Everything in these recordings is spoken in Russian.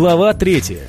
Глава третья.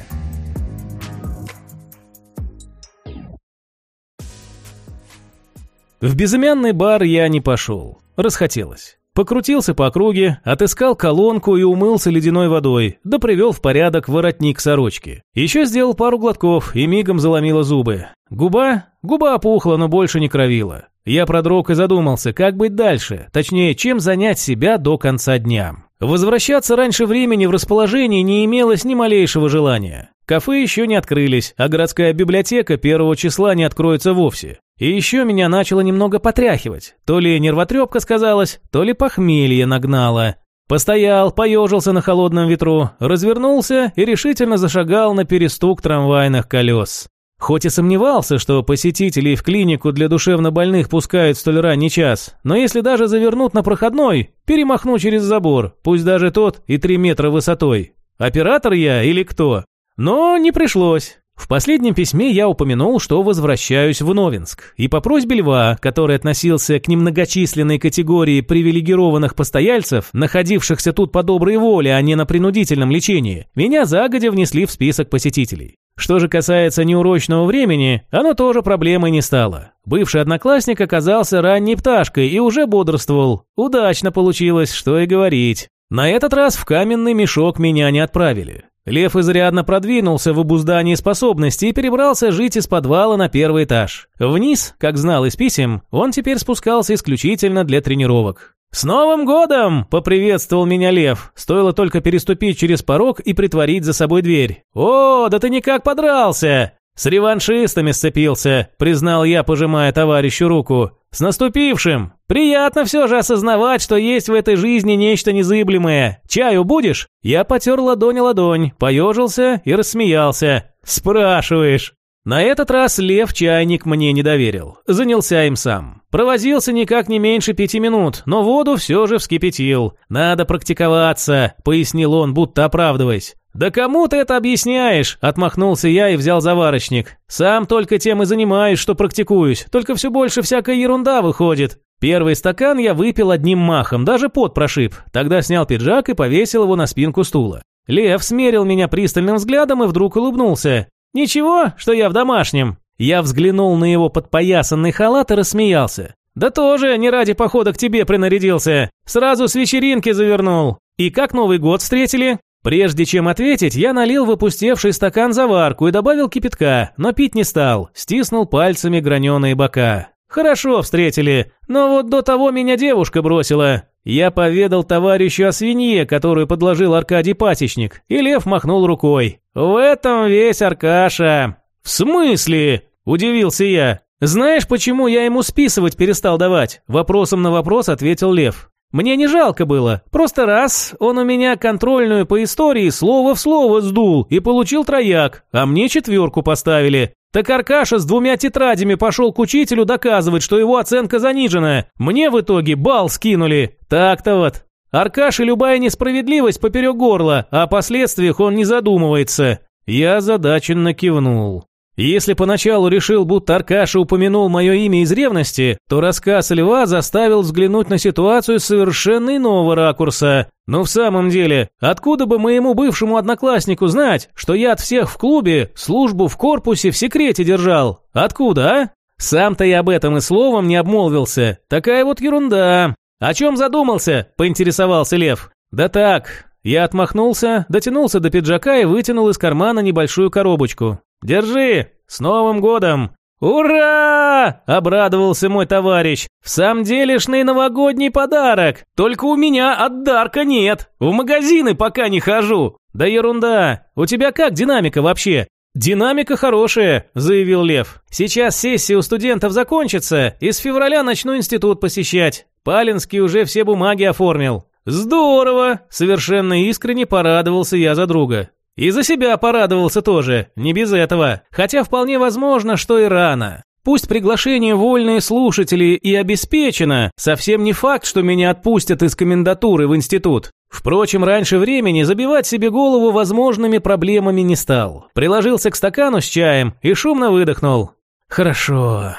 В безымянный бар я не пошел. Расхотелось. Покрутился по округе, отыскал колонку и умылся ледяной водой, да привел в порядок воротник сорочки. Еще сделал пару глотков и мигом заломило зубы. Губа? Губа опухла, но больше не кровила. Я продрог и задумался, как быть дальше, точнее, чем занять себя до конца дня. Возвращаться раньше времени в расположении не имелось ни малейшего желания. Кафе еще не открылись, а городская библиотека первого числа не откроется вовсе. И еще меня начало немного потряхивать. То ли нервотрепка сказалась, то ли похмелье нагнало. Постоял, поежился на холодном ветру, развернулся и решительно зашагал на перестук трамвайных колес. Хоть и сомневался, что посетителей в клинику для душевнобольных пускают столь ранний час, но если даже завернут на проходной, перемахну через забор, пусть даже тот и три метра высотой. Оператор я или кто? Но не пришлось. В последнем письме я упомянул, что возвращаюсь в Новинск, и по просьбе Льва, который относился к немногочисленной категории привилегированных постояльцев, находившихся тут по доброй воле, а не на принудительном лечении, меня загодя внесли в список посетителей. Что же касается неурочного времени, оно тоже проблемой не стало. Бывший одноклассник оказался ранней пташкой и уже бодрствовал. Удачно получилось, что и говорить. На этот раз в каменный мешок меня не отправили. Лев изрядно продвинулся в обуздании способностей и перебрался жить из подвала на первый этаж. Вниз, как знал из писем, он теперь спускался исключительно для тренировок. «С Новым годом!» – поприветствовал меня Лев. Стоило только переступить через порог и притворить за собой дверь. «О, да ты никак подрался!» «С реваншистами сцепился», – признал я, пожимая товарищу руку. «С наступившим! Приятно все же осознавать, что есть в этой жизни нечто незыблемое. Чаю будешь?» Я потер ладонь ладонь, поежился и рассмеялся. «Спрашиваешь?» На этот раз Лев чайник мне не доверил. Занялся им сам. Провозился никак не меньше пяти минут, но воду все же вскипятил. «Надо практиковаться», — пояснил он, будто оправдываясь. «Да кому ты это объясняешь?» – отмахнулся я и взял заварочник. «Сам только тем и занимаюсь, что практикуюсь, только все больше всякая ерунда выходит». Первый стакан я выпил одним махом, даже пот прошиб. Тогда снял пиджак и повесил его на спинку стула. Лев смерил меня пристальным взглядом и вдруг улыбнулся. «Ничего, что я в домашнем». Я взглянул на его подпоясанный халат и рассмеялся. «Да тоже не ради похода к тебе принарядился. Сразу с вечеринки завернул. И как Новый год встретили?» Прежде чем ответить, я налил в опустевший стакан заварку и добавил кипятка, но пить не стал, стиснул пальцами граненые бока. Хорошо встретили, но вот до того меня девушка бросила. Я поведал товарищу о свинье, которую подложил Аркадий Пасечник, и Лев махнул рукой. В этом весь Аркаша. В смысле? Удивился я. Знаешь, почему я ему списывать перестал давать? Вопросом на вопрос ответил Лев. Мне не жалко было. Просто раз он у меня контрольную по истории слово в слово сдул и получил трояк, а мне четверку поставили. Так Аркаша с двумя тетрадями пошел к учителю доказывать, что его оценка занижена. Мне в итоге бал скинули. Так-то вот. Аркаше любая несправедливость поперек горла, а о последствиях он не задумывается. Я задаченно кивнул. Если поначалу решил, будто Аркаша упомянул мое имя из ревности, то рассказ Льва заставил взглянуть на ситуацию с совершенно иного ракурса. Но в самом деле, откуда бы моему бывшему однокласснику знать, что я от всех в клубе службу в корпусе в секрете держал? Откуда, а? Сам-то я об этом и словом не обмолвился. Такая вот ерунда. О чем задумался? Поинтересовался Лев. Да так, я отмахнулся, дотянулся до пиджака и вытянул из кармана небольшую коробочку. «Держи! С Новым годом!» «Ура!» – обрадовался мой товарищ. «В самом делешный новогодний подарок! Только у меня от Дарка нет! В магазины пока не хожу!» «Да ерунда! У тебя как динамика вообще?» «Динамика хорошая», – заявил Лев. «Сейчас сессия у студентов закончится, и с февраля начну институт посещать. Палинский уже все бумаги оформил». «Здорово!» – совершенно искренне порадовался я за друга. И за себя порадовался тоже, не без этого. Хотя вполне возможно, что и рано. Пусть приглашение вольные слушатели и обеспечено, совсем не факт, что меня отпустят из комендатуры в институт. Впрочем, раньше времени забивать себе голову возможными проблемами не стал. Приложился к стакану с чаем и шумно выдохнул. «Хорошо».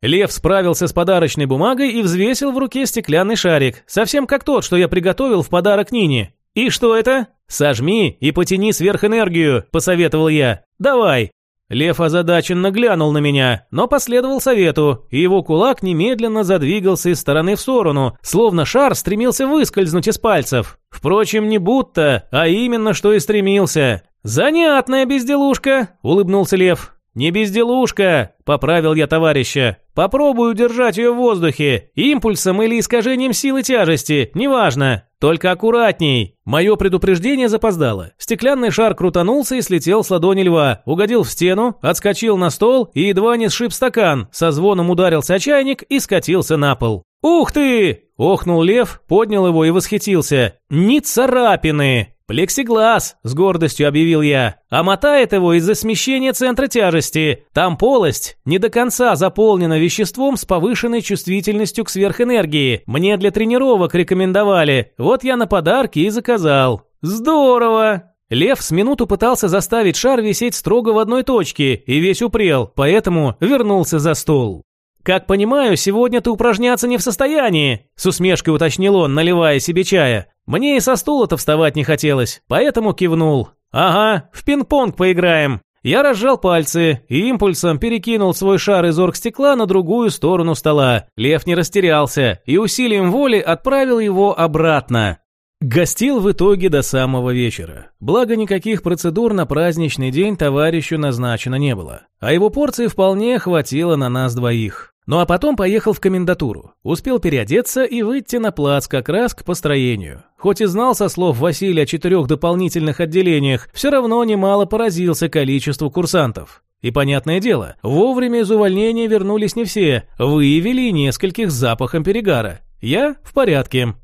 Лев справился с подарочной бумагой и взвесил в руке стеклянный шарик, совсем как тот, что я приготовил в подарок Нине. «И что это?» «Сожми и потяни сверхэнергию», – посоветовал я. «Давай». Лев озадаченно глянул на меня, но последовал совету, и его кулак немедленно задвигался из стороны в сторону, словно шар стремился выскользнуть из пальцев. Впрочем, не будто, а именно что и стремился. «Занятная безделушка», – улыбнулся Лев. «Не безделушка», – поправил я товарища. «Попробуй удержать ее в воздухе, импульсом или искажением силы тяжести, неважно. Только аккуратней». Мое предупреждение запоздало. Стеклянный шар крутанулся и слетел с ладони льва, угодил в стену, отскочил на стол и едва не сшиб стакан, со звоном ударился чайник и скатился на пол. «Ух ты!» – охнул лев, поднял его и восхитился. «Ни царапины!» «Плексиглаз», – с гордостью объявил я, – «а мотает его из-за смещения центра тяжести. Там полость не до конца заполнена веществом с повышенной чувствительностью к сверхэнергии. Мне для тренировок рекомендовали. Вот я на подарки и заказал». «Здорово!» Лев с минуту пытался заставить шар висеть строго в одной точке и весь упрел, поэтому вернулся за стол. «Как понимаю, сегодня ты упражняться не в состоянии», с усмешкой уточнил он, наливая себе чая. Мне и со стула-то вставать не хотелось, поэтому кивнул. «Ага, в пинг-понг поиграем». Я разжал пальцы и импульсом перекинул свой шар из оргстекла на другую сторону стола. Лев не растерялся и усилием воли отправил его обратно. Гостил в итоге до самого вечера. Благо никаких процедур на праздничный день товарищу назначено не было. А его порции вполне хватило на нас двоих. Ну а потом поехал в комендатуру. Успел переодеться и выйти на плац как раз к построению. Хоть и знал со слов Василия о четырех дополнительных отделениях, все равно немало поразился количеству курсантов. И понятное дело, вовремя из увольнения вернулись не все, выявили нескольких с запахом перегара. Я в порядке.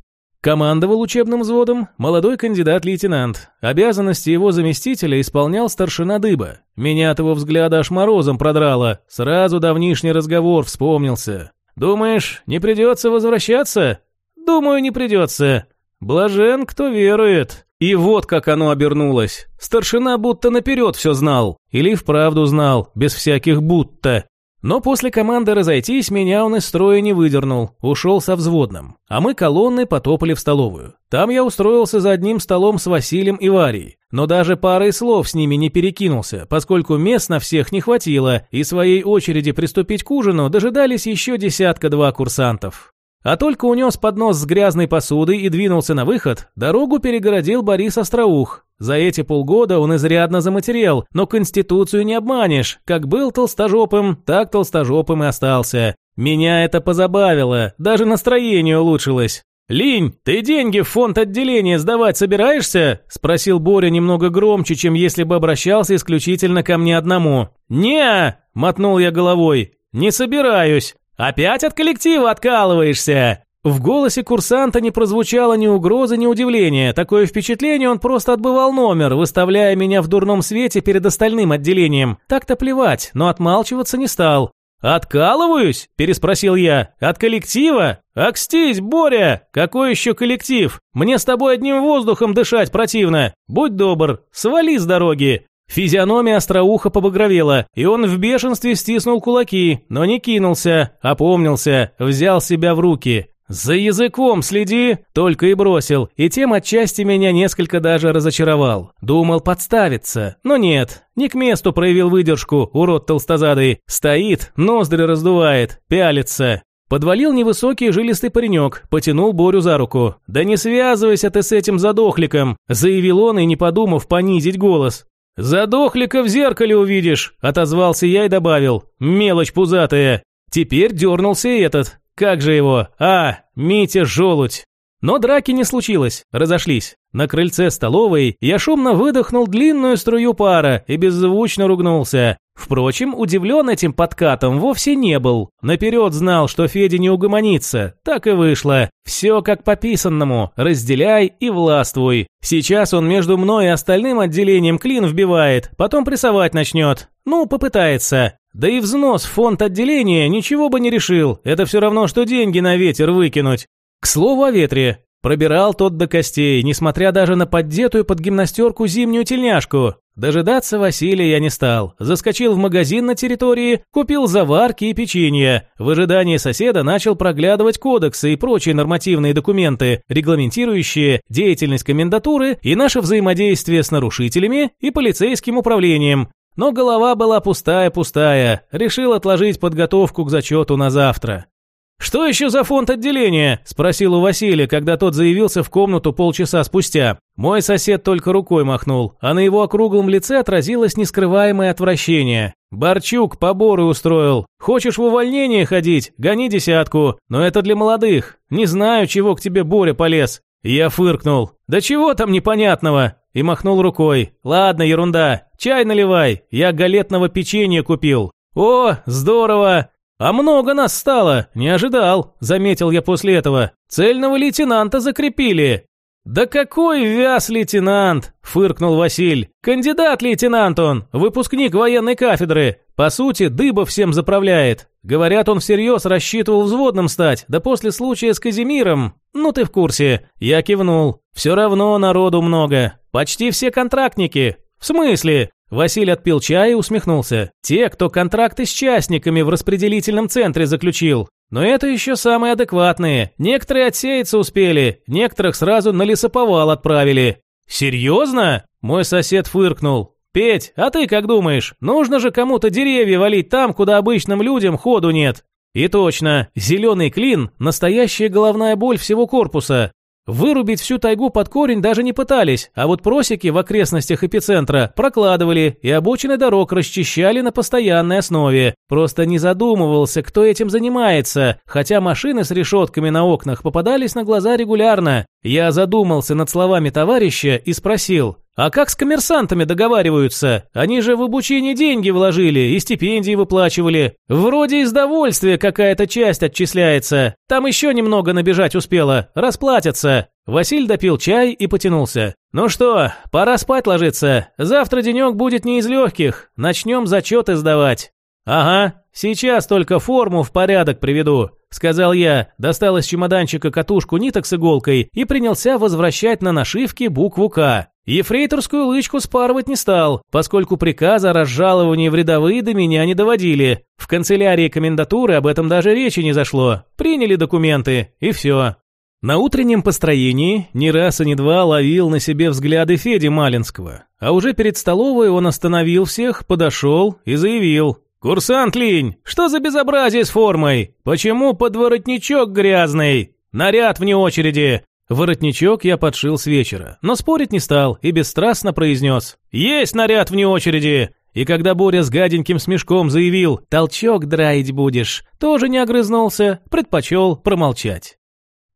Командовал учебным взводом молодой кандидат-лейтенант. Обязанности его заместителя исполнял старшина Дыба. Меня от его взгляда аж морозом продрало. Сразу давнишний разговор вспомнился. «Думаешь, не придется возвращаться?» «Думаю, не придется. Блажен, кто верует». И вот как оно обернулось. Старшина будто наперед все знал. Или вправду знал, без всяких будто. Но после команды разойтись меня он из строя не выдернул, ушел со взводным. А мы колонны потопали в столовую. Там я устроился за одним столом с Василием и Варей. Но даже парой слов с ними не перекинулся, поскольку мест на всех не хватило, и своей очереди приступить к ужину дожидались еще десятка-два курсантов. А только унес поднос с грязной посудой и двинулся на выход, дорогу перегородил Борис Остроух. За эти полгода он изрядно заматерел, но Конституцию не обманешь. Как был толстожопым, так толстожопым и остался. Меня это позабавило, даже настроение улучшилось. «Линь, ты деньги в фонд отделения сдавать собираешься?» – спросил Боря немного громче, чем если бы обращался исключительно ко мне одному. не мотнул я головой. «Не собираюсь. «Опять от коллектива откалываешься!» В голосе курсанта не прозвучало ни угрозы, ни удивления. Такое впечатление он просто отбывал номер, выставляя меня в дурном свете перед остальным отделением. Так-то плевать, но отмалчиваться не стал. «Откалываюсь?» – переспросил я. «От коллектива? Акстись, Боря! Какой еще коллектив? Мне с тобой одним воздухом дышать противно. Будь добр, свали с дороги. Физиономия остроуха побагровела, и он в бешенстве стиснул кулаки, но не кинулся, опомнился, взял себя в руки. «За языком следи!» Только и бросил, и тем отчасти меня несколько даже разочаровал. Думал подставиться, но нет, не к месту проявил выдержку, урод толстозадый. Стоит, ноздри раздувает, пялится. Подвалил невысокий жилистый паренек, потянул Борю за руку. «Да не связывайся ты с этим задохликом!» Заявил он и, не подумав, понизить голос. «Задохлика в зеркале увидишь», – отозвался я и добавил. «Мелочь пузатая». Теперь дернулся и этот. Как же его? А, Митя Желудь. Но драки не случилось, разошлись. На крыльце столовой я шумно выдохнул длинную струю пара и беззвучно ругнулся. Впрочем, удивлен этим подкатом вовсе не был. Наперед знал, что Федя не угомонится. Так и вышло. Все как по писанному. Разделяй и властвуй. Сейчас он между мной и остальным отделением клин вбивает, потом прессовать начнет. Ну, попытается. Да и взнос в фонд отделения ничего бы не решил. Это все равно, что деньги на ветер выкинуть. К слову о ветре. Пробирал тот до костей, несмотря даже на поддетую под гимнастерку зимнюю тельняшку. Дожидаться Василия я не стал. Заскочил в магазин на территории, купил заварки и печенье. В ожидании соседа начал проглядывать кодексы и прочие нормативные документы, регламентирующие деятельность комендатуры и наше взаимодействие с нарушителями и полицейским управлением. Но голова была пустая-пустая. Решил отложить подготовку к зачету на завтра. «Что еще за фонд отделения?» – спросил у Василия, когда тот заявился в комнату полчаса спустя. Мой сосед только рукой махнул, а на его округлом лице отразилось нескрываемое отвращение. «Борчук поборы устроил. Хочешь в увольнение ходить? Гони десятку. Но это для молодых. Не знаю, чего к тебе Боря полез». Я фыркнул. «Да чего там непонятного?» И махнул рукой. «Ладно, ерунда. Чай наливай. Я галетного печенья купил». «О, здорово! «А много нас стало, не ожидал», – заметил я после этого. «Цельного лейтенанта закрепили». «Да какой вяз лейтенант!» – фыркнул Василь. «Кандидат лейтенант он, выпускник военной кафедры. По сути, дыба всем заправляет. Говорят, он всерьез рассчитывал взводным стать, да после случая с Казимиром. Ну ты в курсе». Я кивнул. «Все равно народу много. Почти все контрактники. В смысле? Василий отпил чай и усмехнулся. Те, кто контракты с частниками в распределительном центре заключил. Но это еще самые адекватные. Некоторые отсеяться успели, некоторых сразу на лесоповал отправили. Серьезно? Мой сосед фыркнул. Петь, а ты как думаешь? Нужно же кому-то деревья валить там, куда обычным людям ходу нет. И точно, зеленый клин – настоящая головная боль всего корпуса. Вырубить всю тайгу под корень даже не пытались, а вот просеки в окрестностях эпицентра прокладывали и обочины дорог расчищали на постоянной основе. Просто не задумывался, кто этим занимается, хотя машины с решетками на окнах попадались на глаза регулярно. Я задумался над словами товарища и спросил, а как с коммерсантами договариваются? Они же в обучение деньги вложили и стипендии выплачивали. Вроде из довольствия какая-то часть отчисляется. Там еще немного набежать успела. Расплатятся. Василь допил чай и потянулся. «Ну что, пора спать ложиться. Завтра денек будет не из легких. Начнем зачеты сдавать». «Ага, сейчас только форму в порядок приведу», — сказал я, достал из чемоданчика катушку ниток с иголкой и принялся возвращать на нашивке букву «К». Ефрейторскую лычку спарывать не стал, поскольку приказа о разжаловании в рядовые до меня не доводили. В канцелярии комендатуры об этом даже речи не зашло. Приняли документы, и все. На утреннем построении ни раз и ни два ловил на себе взгляды Феди Малинского. А уже перед столовой он остановил всех, подошел и заявил. «Курсант Линь, что за безобразие с формой? Почему подворотничок грязный? Наряд вне очереди. Воротничок я подшил с вечера, но спорить не стал и бесстрастно произнес «Есть наряд вне очереди!» И когда Боря с гаденьким смешком заявил «Толчок драить будешь», тоже не огрызнулся, предпочел промолчать.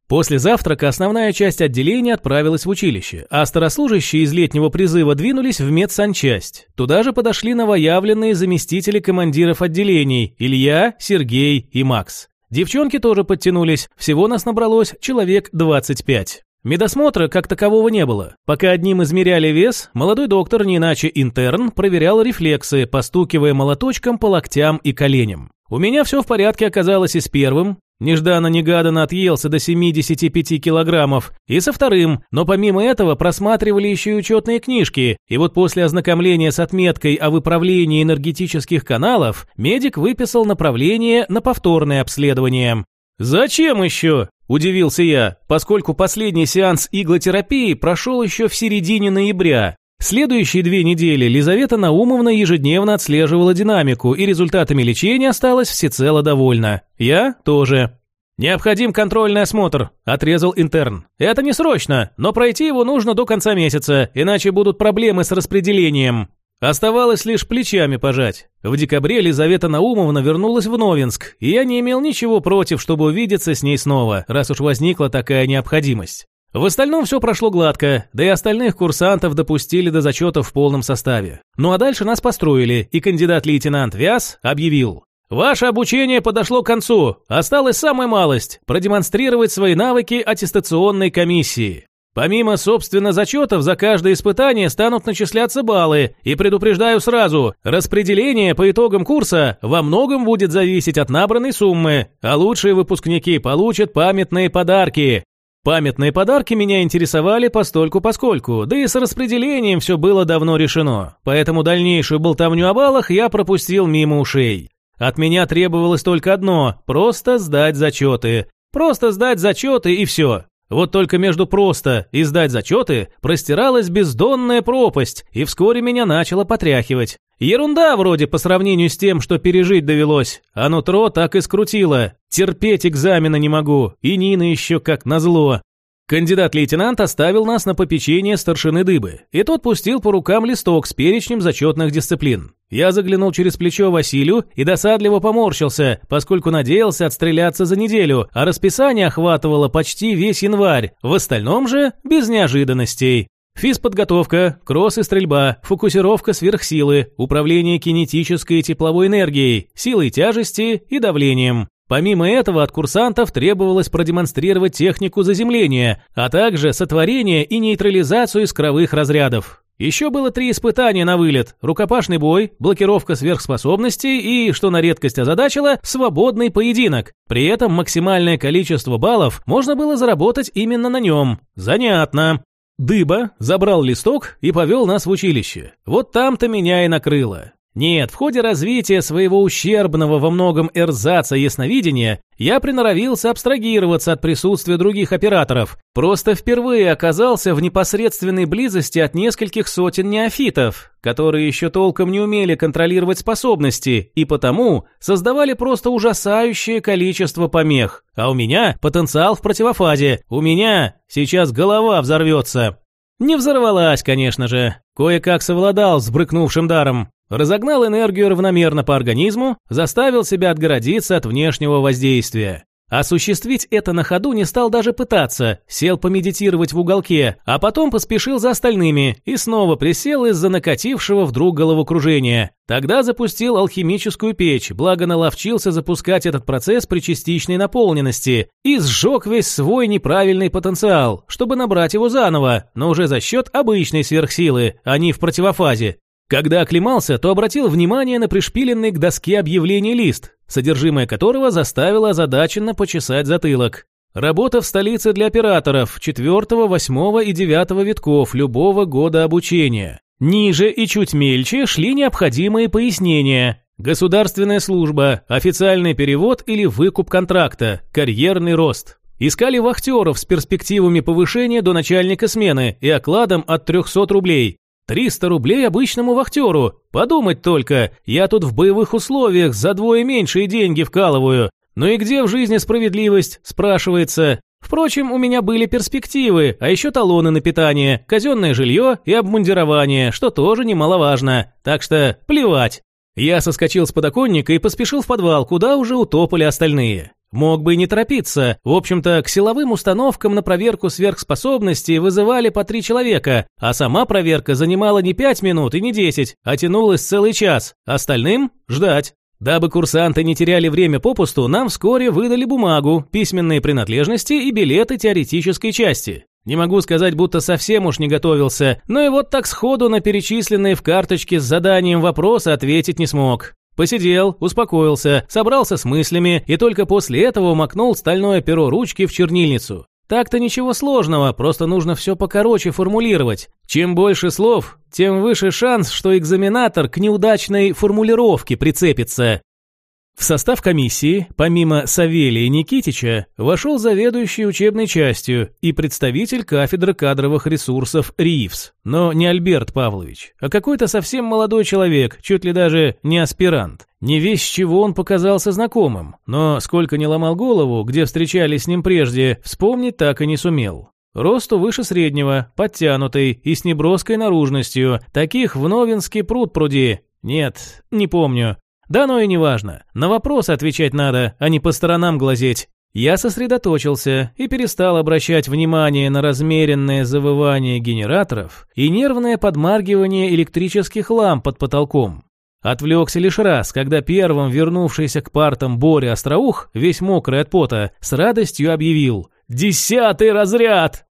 После завтрака основная часть отделения отправилась в училище, а старослужащие из летнего призыва двинулись в медсанчасть. Туда же подошли новоявленные заместители командиров отделений Илья, Сергей и Макс. Девчонки тоже подтянулись, всего нас набралось человек 25. Медосмотра как такового не было. Пока одним измеряли вес, молодой доктор, не иначе интерн, проверял рефлексы, постукивая молоточком по локтям и коленям. У меня все в порядке оказалось и с первым, Нежданно-негаданно отъелся до 75 килограммов. И со вторым, но помимо этого просматривали еще и учетные книжки. И вот после ознакомления с отметкой о выправлении энергетических каналов, медик выписал направление на повторное обследование. «Зачем еще?» – удивился я, поскольку последний сеанс иглотерапии прошел еще в середине ноября. Следующие две недели Лизавета Наумовна ежедневно отслеживала динамику и результатами лечения осталась всецело довольна. Я тоже. «Необходим контрольный осмотр», – отрезал интерн. «Это не срочно, но пройти его нужно до конца месяца, иначе будут проблемы с распределением». Оставалось лишь плечами пожать. В декабре Лизавета Наумовна вернулась в Новинск, и я не имел ничего против, чтобы увидеться с ней снова, раз уж возникла такая необходимость. В остальном все прошло гладко, да и остальных курсантов допустили до зачетов в полном составе. Ну а дальше нас построили, и кандидат-лейтенант Вяз объявил. Ваше обучение подошло к концу. Осталась самая малость – продемонстрировать свои навыки аттестационной комиссии. Помимо, собственно, зачетов, за каждое испытание станут начисляться баллы. И предупреждаю сразу, распределение по итогам курса во многом будет зависеть от набранной суммы, а лучшие выпускники получат памятные подарки. Памятные подарки меня интересовали постольку-поскольку, да и с распределением все было давно решено, поэтому дальнейшую болтовню о баллах я пропустил мимо ушей. От меня требовалось только одно – просто сдать зачеты. Просто сдать зачеты и все. Вот только между просто и сдать зачеты простиралась бездонная пропасть, и вскоре меня начало потряхивать. Ерунда вроде по сравнению с тем, что пережить довелось, а нутро так и скрутило. Терпеть экзамена не могу, и Нина еще как назло. Кандидат-лейтенант оставил нас на попечение старшины Дыбы, и тот пустил по рукам листок с перечнем зачетных дисциплин. Я заглянул через плечо Василию и досадливо поморщился, поскольку надеялся отстреляться за неделю, а расписание охватывало почти весь январь, в остальном же без неожиданностей. Физподготовка, кросс и стрельба, фокусировка сверхсилы, управление кинетической и тепловой энергией, силой тяжести и давлением. Помимо этого от курсантов требовалось продемонстрировать технику заземления, а также сотворение и нейтрализацию искровых разрядов. Еще было три испытания на вылет – рукопашный бой, блокировка сверхспособностей и, что на редкость озадачило, свободный поединок. При этом максимальное количество баллов можно было заработать именно на нем. Занятно. Дыба забрал листок и повел нас в училище. Вот там-то меня и накрыло. Нет, в ходе развития своего ущербного во многом эрзаца ясновидения я приноровился абстрагироваться от присутствия других операторов. Просто впервые оказался в непосредственной близости от нескольких сотен неофитов, которые еще толком не умели контролировать способности и потому создавали просто ужасающее количество помех. А у меня потенциал в противофазе. У меня сейчас голова взорвется. Не взорвалась, конечно же. Кое-как совладал с брыкнувшим даром. Разогнал энергию равномерно по организму, заставил себя отгородиться от внешнего воздействия. Осуществить это на ходу не стал даже пытаться, сел помедитировать в уголке, а потом поспешил за остальными и снова присел из-за накатившего вдруг головокружения. Тогда запустил алхимическую печь, благо наловчился запускать этот процесс при частичной наполненности и сжег весь свой неправильный потенциал, чтобы набрать его заново, но уже за счет обычной сверхсилы, а не в противофазе. Когда оклемался, то обратил внимание на пришпиленный к доске объявлений лист, содержимое которого заставило озадаченно почесать затылок. Работа в столице для операторов 4, 8 и 9 витков любого года обучения. Ниже и чуть мельче шли необходимые пояснения. Государственная служба, официальный перевод или выкуп контракта, карьерный рост. Искали вахтеров с перспективами повышения до начальника смены и окладом от 300 рублей. 300 рублей обычному вахтеру. Подумать только, я тут в боевых условиях за двое меньшие деньги вкалываю. Ну и где в жизни справедливость, спрашивается. Впрочем, у меня были перспективы, а еще талоны на питание, казенное жилье и обмундирование, что тоже немаловажно. Так что плевать. Я соскочил с подоконника и поспешил в подвал, куда уже утопали остальные. Мог бы и не торопиться. В общем-то, к силовым установкам на проверку сверхспособностей вызывали по три человека, а сама проверка занимала не пять минут и не десять, а тянулась целый час. Остальным – ждать. Дабы курсанты не теряли время попусту, нам вскоре выдали бумагу, письменные принадлежности и билеты теоретической части. Не могу сказать, будто совсем уж не готовился, но и вот так сходу на перечисленные в карточке с заданием вопросы ответить не смог. Посидел, успокоился, собрался с мыслями и только после этого макнул стальное перо ручки в чернильницу. Так-то ничего сложного, просто нужно все покороче формулировать. Чем больше слов, тем выше шанс, что экзаменатор к неудачной формулировке прицепится. В состав комиссии, помимо Савелия Никитича, вошел заведующий учебной частью и представитель кафедры кадровых ресурсов РИФС, но не Альберт Павлович, а какой-то совсем молодой человек, чуть ли даже не аспирант. Не весь чего он показался знакомым, но сколько не ломал голову, где встречались с ним прежде, вспомнить так и не сумел. Росту выше среднего, подтянутый и с неброской наружностью, таких в Новинске пруд пруди. Нет, не помню. Да но и не важно. На вопросы отвечать надо, а не по сторонам глазеть. Я сосредоточился и перестал обращать внимание на размеренное завывание генераторов и нервное подмаргивание электрических ламп под потолком. Отвлекся лишь раз, когда первым вернувшийся к партам Боря Остроух, весь мокрый от пота, с радостью объявил «Десятый разряд!»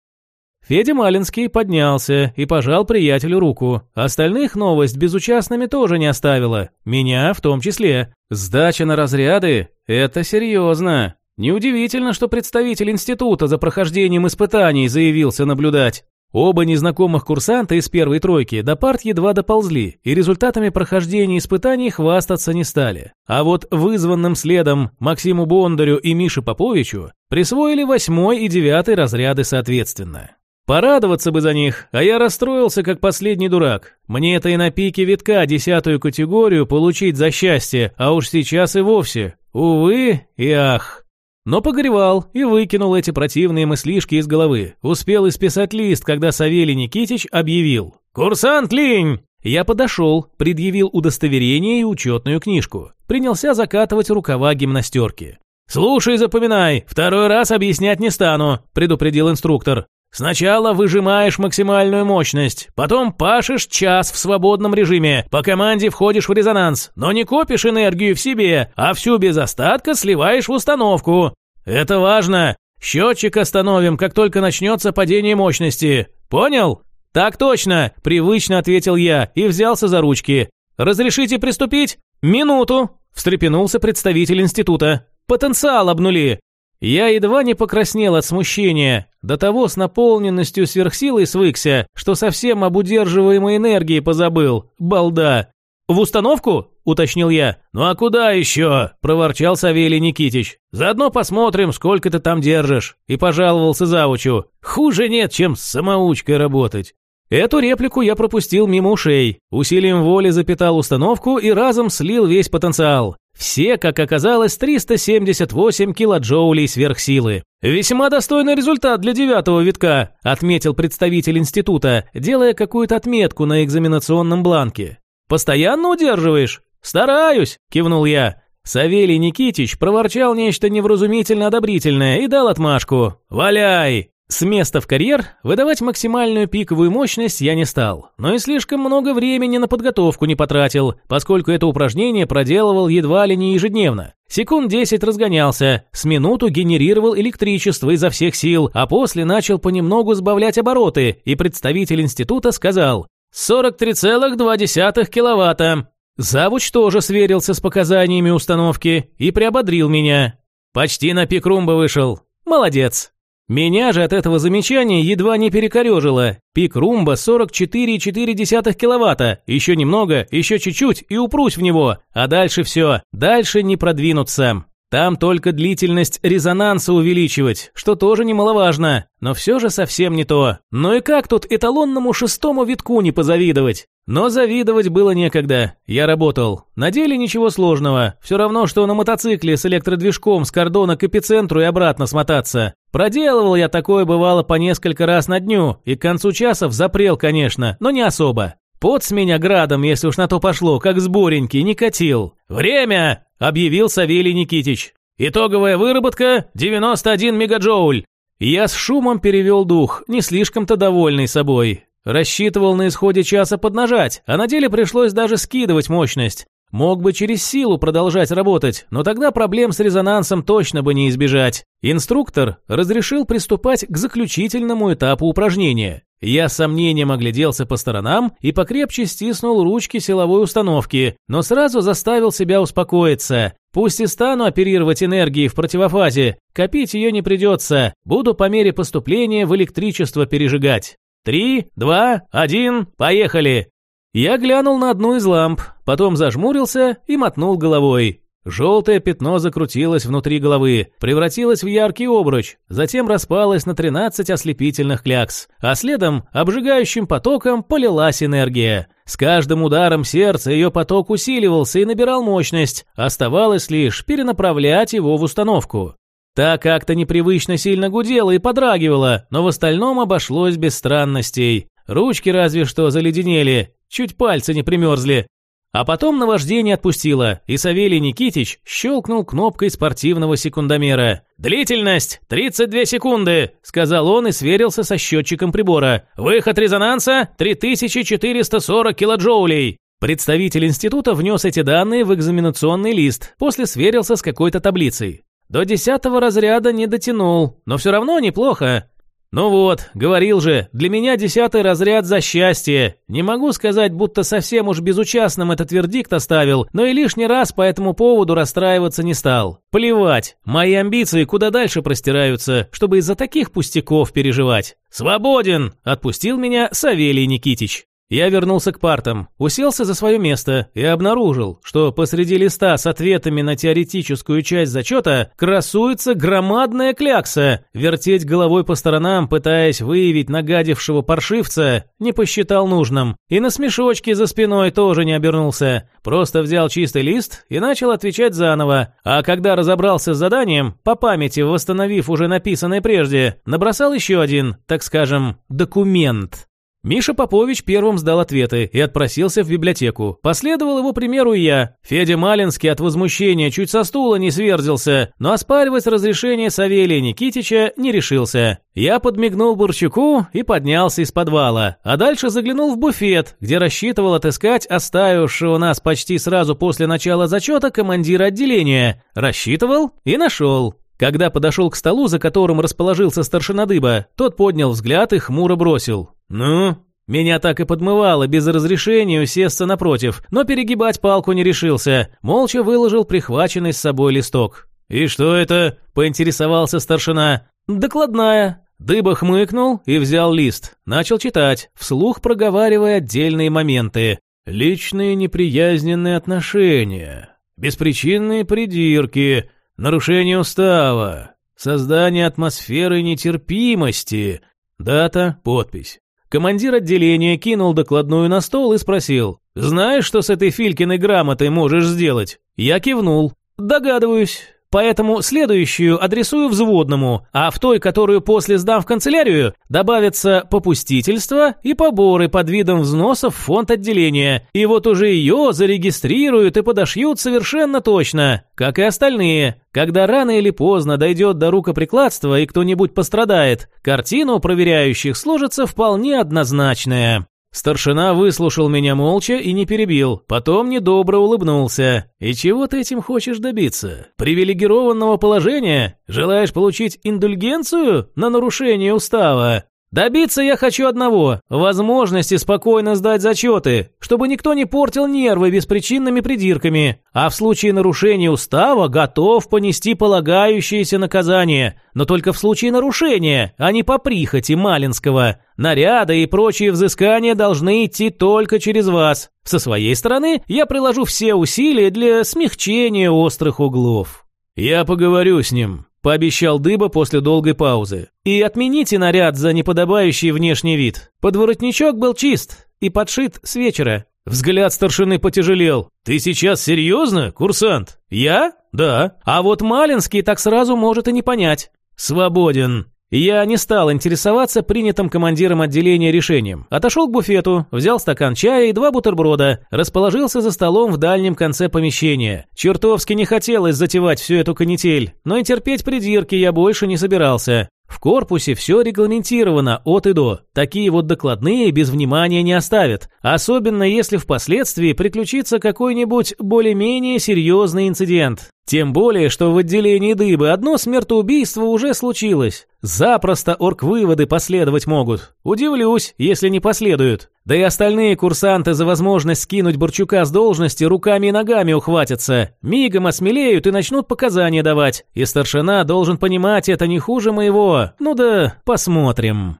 Федя Малинский поднялся и пожал приятелю руку. Остальных новость безучастными тоже не оставила. Меня в том числе. Сдача на разряды – это серьезно. Неудивительно, что представитель института за прохождением испытаний заявился наблюдать. Оба незнакомых курсанта из первой тройки до парт едва доползли, и результатами прохождения испытаний хвастаться не стали. А вот вызванным следом Максиму Бондарю и Мише Поповичу присвоили восьмой и девятый разряды соответственно. Порадоваться бы за них, а я расстроился, как последний дурак. Мне это и на пике витка десятую категорию получить за счастье, а уж сейчас и вовсе. Увы и ах. Но погревал и выкинул эти противные мыслишки из головы. Успел исписать лист, когда Савелий Никитич объявил. «Курсант Линь!» Я подошел, предъявил удостоверение и учетную книжку. Принялся закатывать рукава гимнастерки. «Слушай, запоминай, второй раз объяснять не стану», – предупредил инструктор. Сначала выжимаешь максимальную мощность, потом пашешь час в свободном режиме, по команде входишь в резонанс, но не копишь энергию в себе, а всю без остатка сливаешь в установку. Это важно. Счетчик остановим, как только начнется падение мощности. Понял? Так точно, привычно ответил я и взялся за ручки. Разрешите приступить? Минуту, встрепенулся представитель института. Потенциал обнули. Я едва не покраснел от смущения, до того с наполненностью сверхсилой свыкся, что совсем об удерживаемой энергии позабыл, балда. «В установку?» – уточнил я. «Ну а куда еще?» – проворчал Савелий Никитич. «Заодно посмотрим, сколько ты там держишь». И пожаловался завучу. «Хуже нет, чем с самоучкой работать». Эту реплику я пропустил мимо ушей, усилием воли запитал установку и разом слил весь потенциал. Все, как оказалось, 378 килоджоулей сверхсилы. «Весьма достойный результат для девятого витка», отметил представитель института, делая какую-то отметку на экзаменационном бланке. «Постоянно удерживаешь?» «Стараюсь», кивнул я. Савелий Никитич проворчал нечто невразумительно одобрительное и дал отмашку. «Валяй!» С места в карьер выдавать максимальную пиковую мощность я не стал, но и слишком много времени на подготовку не потратил, поскольку это упражнение проделывал едва ли не ежедневно. Секунд 10 разгонялся, с минуту генерировал электричество изо всех сил, а после начал понемногу сбавлять обороты, и представитель института сказал «43,2 киловатта». Завуч тоже сверился с показаниями установки и приободрил меня. «Почти на пик румба вышел. Молодец». Меня же от этого замечания едва не перекорежило. Пик румба 44,4 киловатта. Еще немного, еще чуть-чуть и упрусь в него. А дальше все. Дальше не продвинуться. Там только длительность резонанса увеличивать, что тоже немаловажно, но все же совсем не то. Ну и как тут эталонному шестому витку не позавидовать? Но завидовать было некогда. Я работал. На деле ничего сложного. Все равно, что на мотоцикле с электродвижком с кордона к эпицентру и обратно смотаться. Проделывал я такое бывало по несколько раз на дню, и к концу часов запрел, конечно, но не особо. Пот с меня градом, если уж на то пошло, как сборенький, не катил. «Время!» – объявил Савелий Никитич. «Итоговая выработка – 91 мегаджоуль». Я с шумом перевел дух, не слишком-то довольный собой. Рассчитывал на исходе часа поднажать, а на деле пришлось даже скидывать мощность. Мог бы через силу продолжать работать, но тогда проблем с резонансом точно бы не избежать. Инструктор разрешил приступать к заключительному этапу упражнения. Я с сомнением огляделся по сторонам и покрепче стиснул ручки силовой установки, но сразу заставил себя успокоиться. Пусть и стану оперировать энергией в противофазе, копить ее не придется, буду по мере поступления в электричество пережигать. Три, два, один, поехали! Я глянул на одну из ламп, потом зажмурился и мотнул головой. Желтое пятно закрутилось внутри головы, превратилось в яркий обруч, затем распалось на 13 ослепительных клякс, а следом обжигающим потоком полилась энергия. С каждым ударом сердца ее поток усиливался и набирал мощность, оставалось лишь перенаправлять его в установку. Та как-то непривычно сильно гудела и подрагивала, но в остальном обошлось без странностей. Ручки разве что заледенели, чуть пальцы не примерзли. А потом наваждение отпустило, и Савелий Никитич щелкнул кнопкой спортивного секундомера. «Длительность 32 секунды», — сказал он и сверился со счетчиком прибора. «Выход резонанса 3440 килоджоулей». Представитель института внес эти данные в экзаменационный лист, после сверился с какой-то таблицей. До десятого разряда не дотянул, но все равно неплохо. «Ну вот, говорил же, для меня десятый разряд за счастье. Не могу сказать, будто совсем уж безучастным этот вердикт оставил, но и лишний раз по этому поводу расстраиваться не стал. Плевать, мои амбиции куда дальше простираются, чтобы из-за таких пустяков переживать. «Свободен!» – отпустил меня Савелий Никитич. Я вернулся к партам, уселся за свое место и обнаружил, что посреди листа с ответами на теоретическую часть зачета красуется громадная клякса. Вертеть головой по сторонам, пытаясь выявить нагадившего паршивца, не посчитал нужным. И на смешочки за спиной тоже не обернулся. Просто взял чистый лист и начал отвечать заново. А когда разобрался с заданием, по памяти восстановив уже написанное прежде, набросал еще один, так скажем, документ. Миша Попович первым сдал ответы и отпросился в библиотеку. Последовал его примеру и я. Федя Малинский от возмущения чуть со стула не сверзился, но оспаривать разрешение Савелия Никитича не решился. Я подмигнул Бурчуку и поднялся из подвала, а дальше заглянул в буфет, где рассчитывал отыскать оставившего нас почти сразу после начала зачета командира отделения. Рассчитывал и нашел. Когда подошел к столу, за которым расположился старшина дыба, тот поднял взгляд и хмуро бросил. «Ну?» Меня так и подмывало без разрешения усесться напротив, но перегибать палку не решился. Молча выложил прихваченный с собой листок. «И что это?» – поинтересовался старшина. «Докладная». Дыба хмыкнул и взял лист. Начал читать, вслух проговаривая отдельные моменты. «Личные неприязненные отношения. Беспричинные придирки. Нарушение устава. Создание атмосферы нетерпимости. Дата, подпись. Командир отделения кинул докладную на стол и спросил, «Знаешь, что с этой Филькиной грамотой можешь сделать?» Я кивнул. «Догадываюсь. Поэтому следующую адресую взводному, а в той, которую после сдам в канцелярию, добавятся попустительство и поборы под видом взносов в фонд отделения. И вот уже ее зарегистрируют и подошьют совершенно точно, как и остальные. Когда рано или поздно дойдет до рукоприкладства и кто-нибудь пострадает, картина у проверяющих сложится вполне однозначная. Старшина выслушал меня молча и не перебил, потом недобро улыбнулся. «И чего ты этим хочешь добиться? Привилегированного положения? Желаешь получить индульгенцию на нарушение устава?» Добиться я хочу одного – возможности спокойно сдать зачеты, чтобы никто не портил нервы беспричинными придирками, а в случае нарушения устава готов понести полагающееся наказание, но только в случае нарушения, а не по прихоти Малинского. Наряды и прочие взыскания должны идти только через вас. Со своей стороны я приложу все усилия для смягчения острых углов. Я поговорю с ним, Пообещал Дыба после долгой паузы. «И отмените наряд за неподобающий внешний вид. Подворотничок был чист и подшит с вечера». Взгляд старшины потяжелел. «Ты сейчас серьезно, курсант?» «Я? Да. А вот Малинский так сразу может и не понять». «Свободен», я не стал интересоваться принятым командиром отделения решением. Отошел к буфету, взял стакан чая и два бутерброда, расположился за столом в дальнем конце помещения. Чертовски не хотелось затевать всю эту канитель, но и терпеть придирки я больше не собирался. В корпусе все регламентировано от и до. Такие вот докладные без внимания не оставят. Особенно если впоследствии приключится какой-нибудь более-менее серьезный инцидент. Тем более, что в отделении дыбы одно смертоубийство уже случилось. Запросто орг-выводы последовать могут. Удивлюсь, если не последуют. Да и остальные курсанты за возможность скинуть Борчука с должности руками и ногами ухватятся. Мигом осмелеют и начнут показания давать. И старшина должен понимать это не хуже моего. Ну да, посмотрим.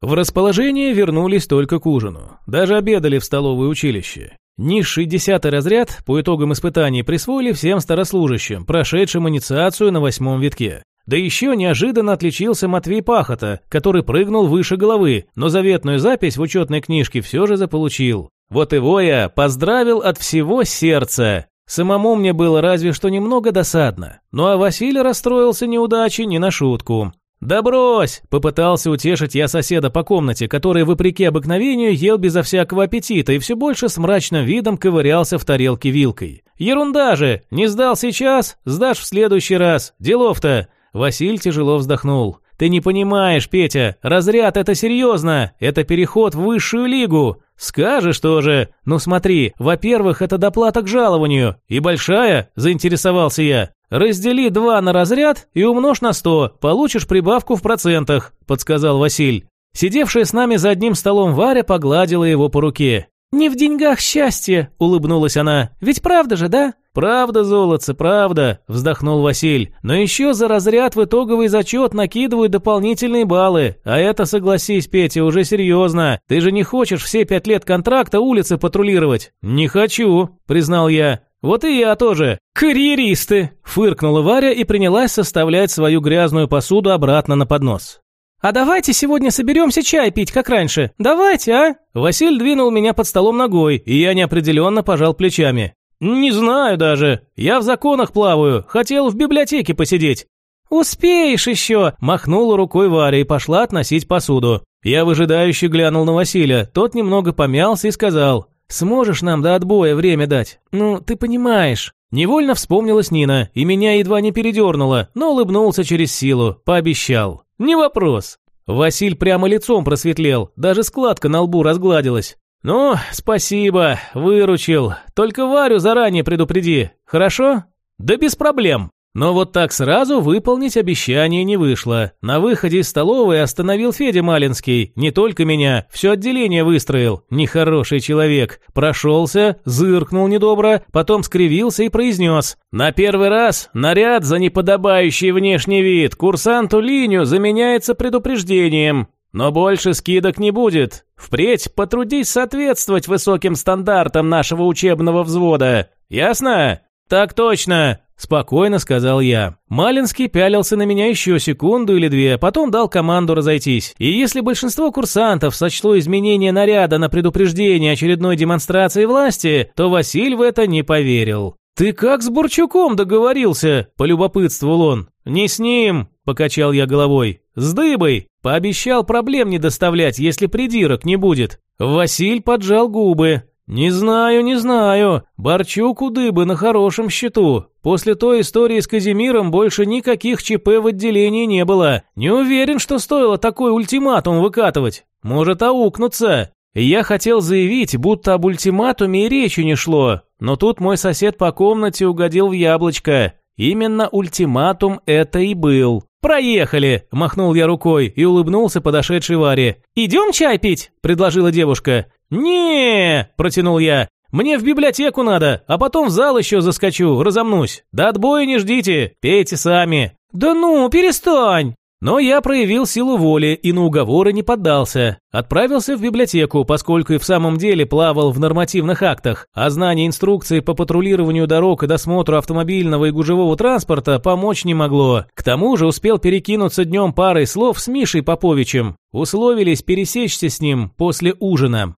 В расположение вернулись только к ужину. Даже обедали в столовое училище. Низший десятый разряд по итогам испытаний присвоили всем старослужащим, прошедшим инициацию на восьмом витке. Да еще неожиданно отличился Матвей Пахота, который прыгнул выше головы, но заветную запись в учетной книжке все же заполучил. Вот его я поздравил от всего сердца. Самому мне было разве что немного досадно. Ну а Василий расстроился неудачей не на шутку. «Да брось!» – попытался утешить я соседа по комнате, который, вопреки обыкновению, ел безо всякого аппетита и все больше с мрачным видом ковырялся в тарелке вилкой. «Ерунда же! Не сдал сейчас, сдашь в следующий раз. Делов-то!» Василь тяжело вздохнул. «Ты не понимаешь, Петя, разряд – это серьезно, это переход в высшую лигу. Скажешь тоже. Ну смотри, во-первых, это доплата к жалованию. И большая, заинтересовался я. Раздели два на разряд и умножь на сто, получишь прибавку в процентах, подсказал Василь. Сидевшая с нами за одним столом Варя погладила его по руке. «Не в деньгах счастье», — улыбнулась она. «Ведь правда же, да?» «Правда, золотце, правда», — вздохнул Василь. «Но еще за разряд в итоговый зачет накидывают дополнительные баллы. А это, согласись, Петя, уже серьезно. Ты же не хочешь все пять лет контракта улицы патрулировать?» «Не хочу», — признал я. «Вот и я тоже. Карьеристы!» – фыркнула Варя и принялась составлять свою грязную посуду обратно на поднос. «А давайте сегодня соберемся чай пить, как раньше. Давайте, а?» Василь двинул меня под столом ногой, и я неопределенно пожал плечами. «Не знаю даже. Я в законах плаваю. Хотел в библиотеке посидеть». «Успеешь еще!» – махнула рукой Варя и пошла относить посуду. Я выжидающе глянул на Василия. Тот немного помялся и сказал, «Сможешь нам до отбоя время дать? Ну, ты понимаешь». Невольно вспомнилась Нина, и меня едва не передернуло, но улыбнулся через силу, пообещал. «Не вопрос». Василь прямо лицом просветлел, даже складка на лбу разгладилась. «Ну, спасибо, выручил. Только Варю заранее предупреди, хорошо?» «Да без проблем». Но вот так сразу выполнить обещание не вышло. На выходе из столовой остановил Федя Малинский. Не только меня, все отделение выстроил. Нехороший человек. Прошелся, зыркнул недобро, потом скривился и произнес. На первый раз наряд за неподобающий внешний вид курсанту линию заменяется предупреждением. Но больше скидок не будет. Впредь потрудись соответствовать высоким стандартам нашего учебного взвода. Ясно? Так точно. Спокойно сказал я. Малинский пялился на меня еще секунду или две, потом дал команду разойтись. И если большинство курсантов сочло изменение наряда на предупреждение очередной демонстрации власти, то Василь в это не поверил. «Ты как с Бурчуком договорился?» – полюбопытствовал он. «Не с ним», – покачал я головой. «С дыбой. Пообещал проблем не доставлять, если придирок не будет». Василь поджал губы. «Не знаю, не знаю. Борчук у дыбы на хорошем счету. После той истории с Казимиром больше никаких ЧП в отделении не было. Не уверен, что стоило такой ультиматум выкатывать. Может аукнуться. Я хотел заявить, будто об ультиматуме и речи не шло. Но тут мой сосед по комнате угодил в яблочко. Именно ультиматум это и был. «Проехали!» – махнул я рукой и улыбнулся подошедшей Варе. «Идем чай пить?» – предложила девушка не протянул я. «Мне в библиотеку надо, а потом в зал еще заскочу, разомнусь. До отбоя не ждите, пейте сами». «Да ну, перестань!» Но я проявил силу воли и на уговоры не поддался. Отправился в библиотеку, поскольку и в самом деле плавал в нормативных актах, а знание инструкции по патрулированию дорог и досмотру автомобильного и гужевого транспорта помочь не могло. К тому же успел перекинуться днем парой слов с Мишей Поповичем. Условились пересечься с ним после ужина.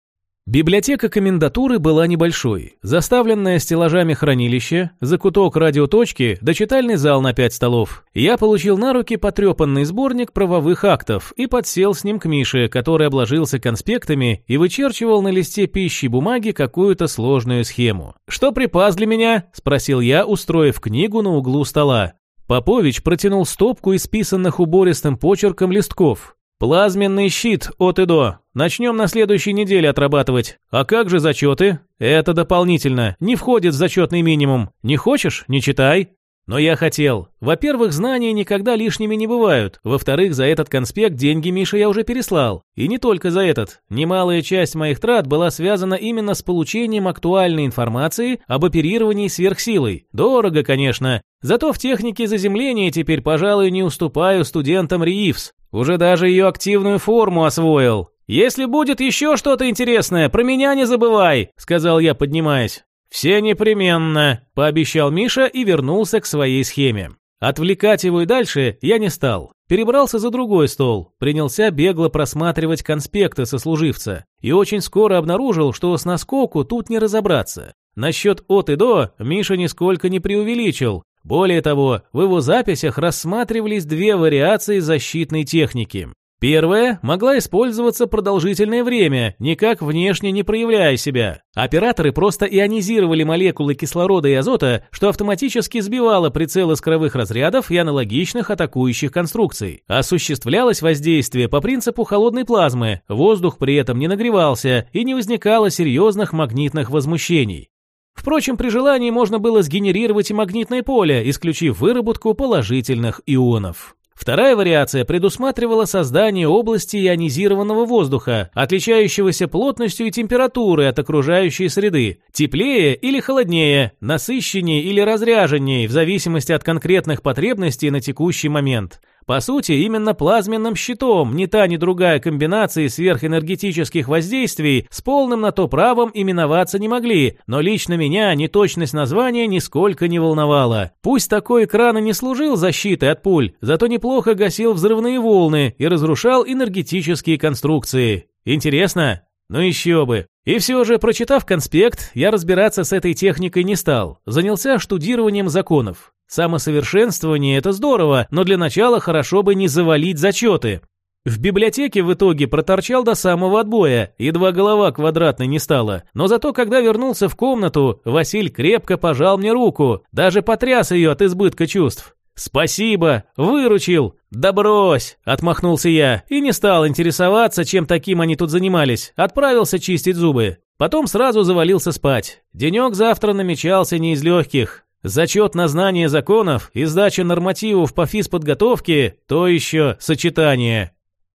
Библиотека комендатуры была небольшой, заставленная стеллажами хранилище, закуток радиоточки да читальный зал на пять столов. Я получил на руки потрепанный сборник правовых актов и подсел с ним к Мише, который обложился конспектами и вычерчивал на листе пищи бумаги какую-то сложную схему. «Что припас для меня?» – спросил я, устроив книгу на углу стола. Попович протянул стопку исписанных убористым почерком листков. Плазменный щит от и до. Начнем на следующей неделе отрабатывать. А как же зачеты? Это дополнительно. Не входит в зачетный минимум. Не хочешь? Не читай. Но я хотел. Во-первых, знания никогда лишними не бывают. Во-вторых, за этот конспект деньги Миша я уже переслал. И не только за этот. Немалая часть моих трат была связана именно с получением актуальной информации об оперировании сверхсилой. Дорого, конечно. Зато в технике заземления теперь, пожалуй, не уступаю студентам РИИФС. Уже даже ее активную форму освоил. «Если будет еще что-то интересное, про меня не забывай», — сказал я, поднимаясь. «Все непременно», — пообещал Миша и вернулся к своей схеме. Отвлекать его и дальше я не стал. Перебрался за другой стол, принялся бегло просматривать конспекты сослуживца и очень скоро обнаружил, что с наскоку тут не разобраться. Насчет от и до Миша нисколько не преувеличил, более того, в его записях рассматривались две вариации защитной техники. Первая могла использоваться продолжительное время, никак внешне не проявляя себя. Операторы просто ионизировали молекулы кислорода и азота, что автоматически сбивало прицел искровых разрядов и аналогичных атакующих конструкций. Осуществлялось воздействие по принципу холодной плазмы, воздух при этом не нагревался и не возникало серьезных магнитных возмущений. Впрочем, при желании можно было сгенерировать и магнитное поле, исключив выработку положительных ионов. Вторая вариация предусматривала создание области ионизированного воздуха, отличающегося плотностью и температурой от окружающей среды, теплее или холоднее, насыщеннее или разряженнее в зависимости от конкретных потребностей на текущий момент. По сути, именно плазменным щитом ни та, ни другая комбинации сверхэнергетических воздействий с полным на то правом именоваться не могли, но лично меня неточность названия нисколько не волновала. Пусть такой экран и не служил защитой от пуль, зато неплохо гасил взрывные волны и разрушал энергетические конструкции. Интересно? Ну еще бы. И все же, прочитав конспект, я разбираться с этой техникой не стал. Занялся штудированием законов. Самосовершенствование – это здорово, но для начала хорошо бы не завалить зачеты. В библиотеке в итоге проторчал до самого отбоя, едва голова квадратной не стала. Но зато, когда вернулся в комнату, Василь крепко пожал мне руку, даже потряс ее от избытка чувств. «Спасибо, выручил!» «Да брось!» – отмахнулся я и не стал интересоваться, чем таким они тут занимались. Отправился чистить зубы. Потом сразу завалился спать. Денек завтра намечался не из легких. Зачет на знание законов и сдача нормативов по физподготовке – то еще сочетание.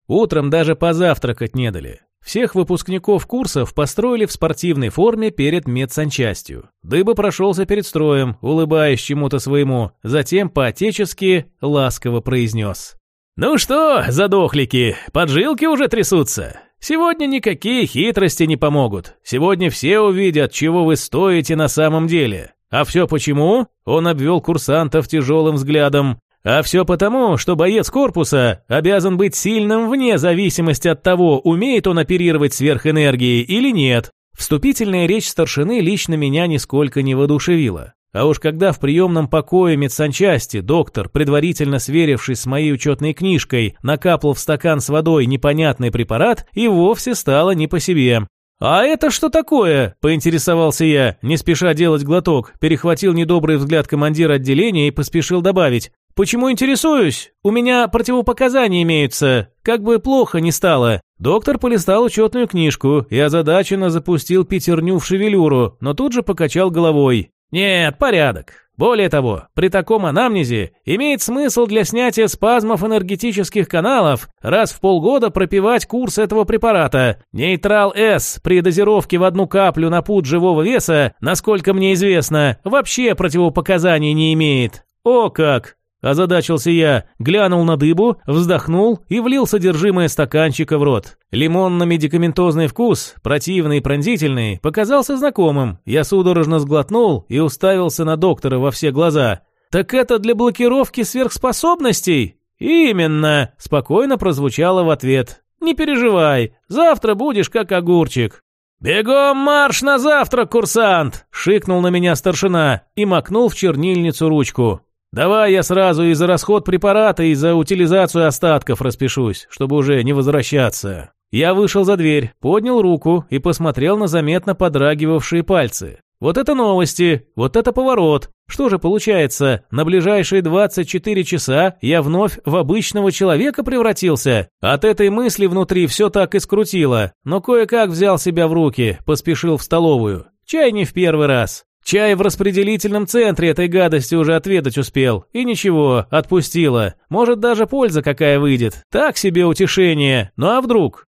Утром даже позавтракать не дали. Всех выпускников курсов построили в спортивной форме перед медсанчастью. Дыба прошелся перед строем, улыбаясь чему-то своему, затем по-отечески ласково произнес. «Ну что, задохлики, поджилки уже трясутся? Сегодня никакие хитрости не помогут. Сегодня все увидят, чего вы стоите на самом деле. А все почему? Он обвел курсантов тяжелым взглядом. А все потому, что боец корпуса обязан быть сильным вне зависимости от того, умеет он оперировать сверхэнергией или нет. Вступительная речь старшины лично меня нисколько не воодушевила. А уж когда в приемном покое медсанчасти доктор, предварительно сверившись с моей учетной книжкой, накапал в стакан с водой непонятный препарат, и вовсе стало не по себе. «А это что такое?» – поинтересовался я, не спеша делать глоток, перехватил недобрый взгляд командира отделения и поспешил добавить. «Почему интересуюсь? У меня противопоказания имеются. Как бы плохо не стало». Доктор полистал учетную книжку и озадаченно запустил пятерню в шевелюру, но тут же покачал головой. «Нет, порядок. Более того, при таком анамнезе имеет смысл для снятия спазмов энергетических каналов раз в полгода пропивать курс этого препарата. Нейтрал-С при дозировке в одну каплю на пуд живого веса, насколько мне известно, вообще противопоказаний не имеет. О как! Озадачился я, глянул на дыбу, вздохнул и влил содержимое стаканчика в рот. Лимонно-медикаментозный вкус, противный и пронзительный, показался знакомым. Я судорожно сглотнул и уставился на доктора во все глаза. «Так это для блокировки сверхспособностей?» «Именно!» – спокойно прозвучало в ответ. «Не переживай, завтра будешь как огурчик». «Бегом марш на завтрак, курсант!» – шикнул на меня старшина и макнул в чернильницу ручку. Давай я сразу и за расход препарата, и за утилизацию остатков распишусь, чтобы уже не возвращаться. Я вышел за дверь, поднял руку и посмотрел на заметно подрагивавшие пальцы. Вот это новости, вот это поворот. Что же получается, на ближайшие 24 часа я вновь в обычного человека превратился? От этой мысли внутри все так и скрутило, но кое-как взял себя в руки, поспешил в столовую. Чай не в первый раз. Чай в распределительном центре этой гадости уже отведать успел. И ничего, отпустила. Может, даже польза какая выйдет. Так себе утешение. Ну а вдруг?